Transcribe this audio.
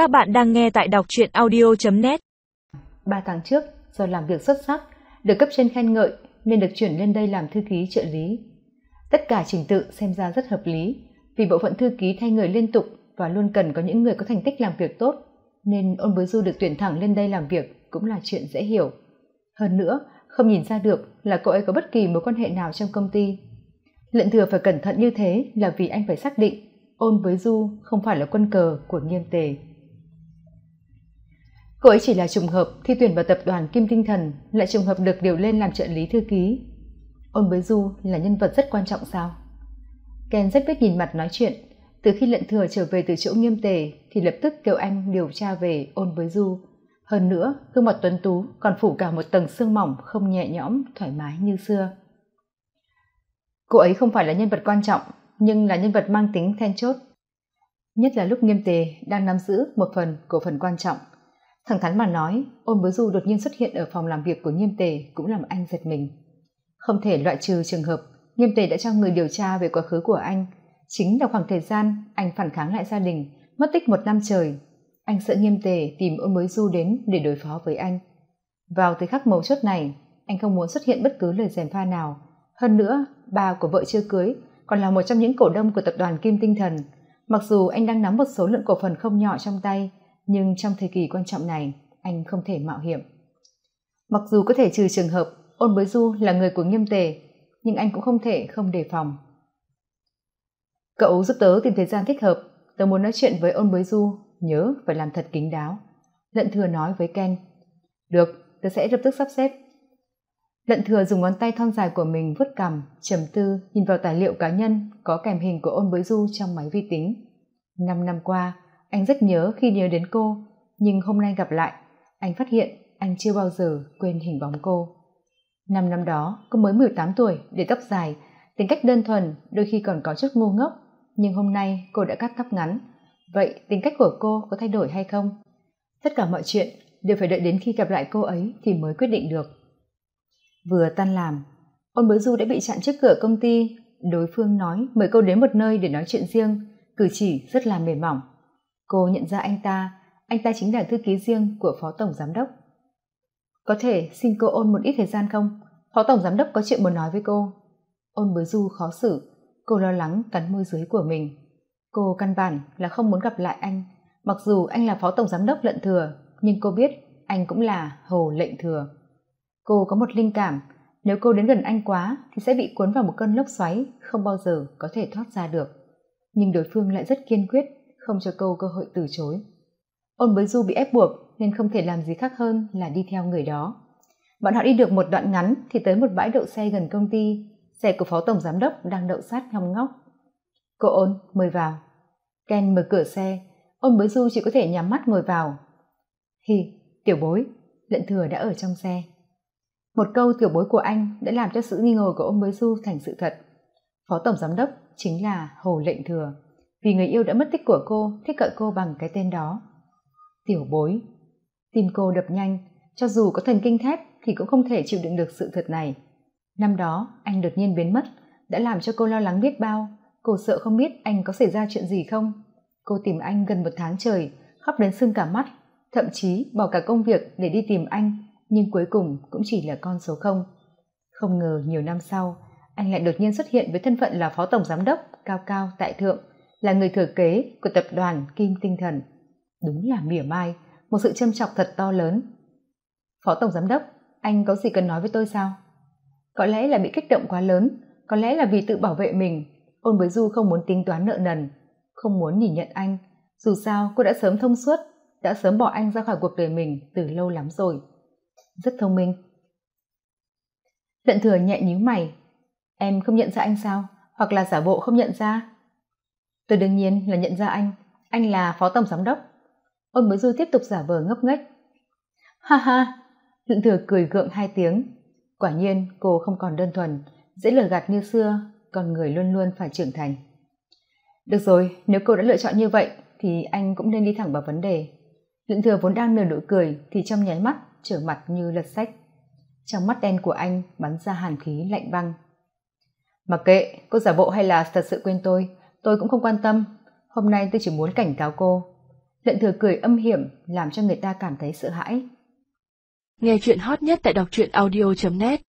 Các bạn đang nghe tại đọc truyện audio.net Ba tháng trước, do làm việc xuất sắc, được cấp trên khen ngợi nên được chuyển lên đây làm thư ký trợ lý. Tất cả trình tự xem ra rất hợp lý, vì bộ phận thư ký thay người liên tục và luôn cần có những người có thành tích làm việc tốt, nên ôn bối du được tuyển thẳng lên đây làm việc cũng là chuyện dễ hiểu. Hơn nữa, không nhìn ra được là cậu ấy có bất kỳ mối quan hệ nào trong công ty. lận thừa phải cẩn thận như thế là vì anh phải xác định ôn với du không phải là quân cờ của nghiêm tề cô ấy chỉ là trùng hợp thi tuyển vào tập đoàn kim tinh thần, lại trùng hợp được điều lên làm trợ lý thư ký. Ôn với du là nhân vật rất quan trọng sao? Ken rất biết nhìn mặt nói chuyện. Từ khi lận thừa trở về từ chỗ nghiêm tề, thì lập tức kêu anh điều tra về ôn với du. Hơn nữa gương mặt tuấn tú, còn phủ cả một tầng xương mỏng, không nhẹ nhõm, thoải mái như xưa. Cô ấy không phải là nhân vật quan trọng, nhưng là nhân vật mang tính then chốt. Nhất là lúc nghiêm tề đang nắm giữ một phần cổ phần quan trọng thẳng thắn mà nói, ôn bối du đột nhiên xuất hiện ở phòng làm việc của nghiêm tề cũng làm anh giật mình. Không thể loại trừ trường hợp, nghiêm tề đã cho người điều tra về quá khứ của anh. Chính là khoảng thời gian anh phản kháng lại gia đình, mất tích một năm trời, anh sợ nghiêm tề tìm ôn bối du đến để đối phó với anh. Vào thời khắc mấu chốt này, anh không muốn xuất hiện bất cứ lời gièm pha nào. Hơn nữa ba của vợ chưa cưới còn là một trong những cổ đông của tập đoàn kim tinh thần. Mặc dù anh đang nắm một số lượng cổ phần không nhỏ trong tay nhưng trong thời kỳ quan trọng này, anh không thể mạo hiểm. Mặc dù có thể trừ trường hợp ôn bới du là người của nghiêm tề, nhưng anh cũng không thể không đề phòng. Cậu giúp tớ tìm thời gian thích hợp, tớ muốn nói chuyện với ôn bới du, nhớ phải làm thật kín đáo. Lận thừa nói với ken, được, tớ sẽ lập tức sắp xếp. Lận thừa dùng ngón tay thon dài của mình vuốt cằm, trầm tư nhìn vào tài liệu cá nhân có kèm hình của ôn bới du trong máy vi tính. Năm năm qua anh rất nhớ khi nhớ đến cô, nhưng hôm nay gặp lại, anh phát hiện anh chưa bao giờ quên hình bóng cô. Năm năm đó, cô mới mười tám tuổi, để tóc dài, tính cách đơn thuần, đôi khi còn có chút ngu ngốc. Nhưng hôm nay cô đã cắt tóc ngắn. Vậy tính cách của cô có thay đổi hay không? Tất cả mọi chuyện đều phải đợi đến khi gặp lại cô ấy thì mới quyết định được. Vừa tan làm ôn bới du đã bị chặn trước cửa công ty. Đối phương nói mời cô đến một nơi để nói chuyện riêng, cử chỉ rất là mềm mỏng cô nhận ra anh ta. Anh ta chính là thư ký riêng của phó tổng giám đốc. Có thể xin cô ôn một ít thời gian không? Phó tổng giám đốc có chuyện muốn nói với cô. Ôn bới du khó xử. Cô lo lắng cắn môi dưới của mình. Cô căn bản là không muốn gặp lại anh. Mặc dù anh là phó tổng giám đốc lận thừa, nhưng cô biết anh cũng là hồ lệnh thừa. Cô có một linh cảm. Nếu cô đến gần anh quá, thì sẽ bị cuốn vào một cơn lốc xoáy không bao giờ có thể thoát ra được. Nhưng đối phương lại rất kiên quyết không cho câu cơ hội từ chối. Ôn bới du bị ép buộc nên không thể làm gì khác hơn là đi theo người đó. Bọn họ đi được một đoạn ngắn thì tới một bãi đậu xe gần công ty, xe của phó tổng giám đốc đang đậu sát nhong ngóc. Cô ôn, mời vào. Ken mở cửa xe. Ôn bới du chỉ có thể nhắm mắt ngồi vào. Hi, tiểu bối lận thừa đã ở trong xe. Một câu tiểu bối của anh đã làm cho sự nghi ngờ của Ôn bới du thành sự thật. Phó tổng giám đốc chính là hồ lệnh thừa vì người yêu đã mất tích của cô, thích gọi cô bằng cái tên đó. Tiểu bối, tim cô đập nhanh, cho dù có thần kinh thép thì cũng không thể chịu đựng được sự thật này. Năm đó, anh đột nhiên biến mất, đã làm cho cô lo lắng biết bao. Cô sợ không biết anh có xảy ra chuyện gì không. Cô tìm anh gần một tháng trời, khóc đến sưng cả mắt, thậm chí bỏ cả công việc để đi tìm anh, nhưng cuối cùng cũng chỉ là con số không. Không ngờ nhiều năm sau, anh lại đột nhiên xuất hiện với thân phận là phó tổng giám đốc cao cao tại thượng là người thừa kế của tập đoàn kim tinh thần. Đúng là mỉa mai, một sự châm chọc thật to lớn. Phó tổng giám đốc, anh có gì cần nói với tôi sao? Có lẽ là bị kích động quá lớn, có lẽ là vì tự bảo vệ mình. Ôn bới du không muốn tính toán nợ nần, không muốn nhìn nhận anh. Dù sao, cô đã sớm thông suốt, đã sớm bỏ anh ra khỏi cuộc đời mình từ lâu lắm rồi. Rất thông minh. Lận thừa nhẹ nhíu mày. Em không nhận ra anh sao? Hoặc là giả bộ không nhận ra? Tôi đương nhiên là nhận ra anh. Anh là phó tổng giám đốc. Ôn bối du tiếp tục giả vờ ngấp nghếch. Ha ha lận thừa cười gượng hai tiếng. Quả nhiên, cô không còn đơn thuần, dễ lừa gạt như xưa, còn người luôn luôn phải trưởng thành. Được rồi, nếu cô đã lựa chọn như vậy, thì anh cũng nên đi thẳng vào vấn đề. Lận thừa vốn đang nở nụ cười, thì trong nháy mắt, trở mặt như lật sách. Trong mắt đen của anh bắn ra hàn khí lạnh băng. Mặc kệ, cô giả bộ hay là thật sự quên tôi tôi cũng không quan tâm. Hôm nay tôi chỉ muốn cảnh cáo cô. Lận thừa cười âm hiểm làm cho người ta cảm thấy sợ hãi. Nghe chuyện hot nhất tại đọc truyện audio net.